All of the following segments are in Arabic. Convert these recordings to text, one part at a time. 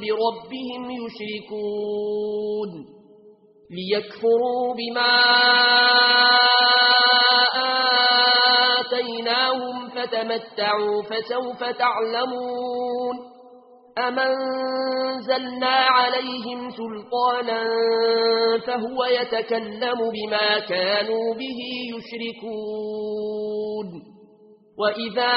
بربهم يشركون ليكفروا بما آتيناهم فتمتعوا فسوف تعلمون أمنزلنا عليهم سلطانا فهو يتكلم بما كانوا به يشركون وإذا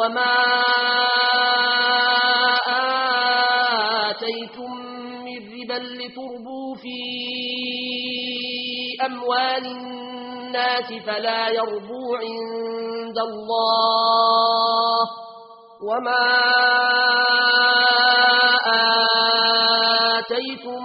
وما آتيتم من ربا لتربوا في أموال الناس فلا يربو عند الله وما آتيتم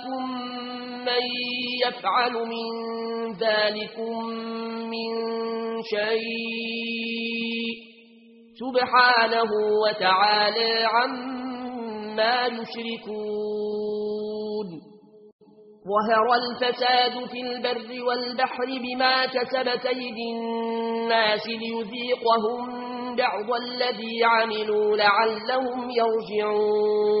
يفعل من ذلكم من شيء سبحانه وتعالى عما يشركون. وهر الفساد في البر والبحر بما كسبت أيدي الناس ليذيقهم بعض الذي عملوا لعلهم يرجعون.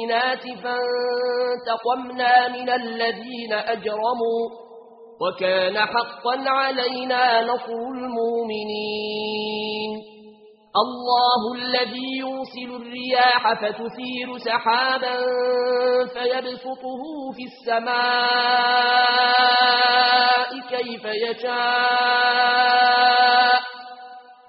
بالبينات فانتقمنا من الذين أجرموا وكان حقا علينا نصر المؤمنين. الله الذي يوصل الرياح فتثير سحابا فيبسطه في السماء كيف يشاء.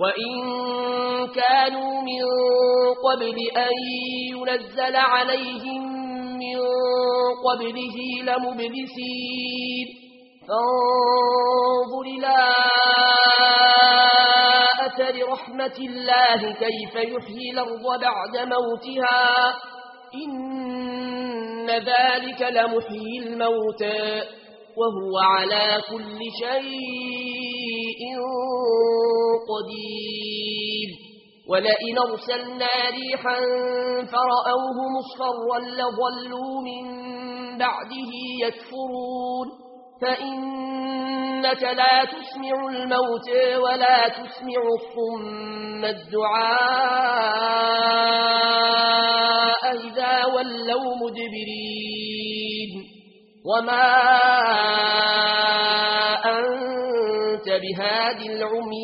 وإن كانوا من قبل أن ينزل عليهم من قبله لمبلسين فانظر إلى أثر رحمة الله كيف يحيي الأرض بعد موتها إن ذلك لمحيي الموتى وهو على كل شيء قدير. ولئن أرسلنا ريحا فرأوه مصفرا لظلوا من بعده يكفرون. فإنك لا تسمع الموت ولا تسمع الصم الدعاء إذا ولوا مدبرين. وما أنت بهادي العمر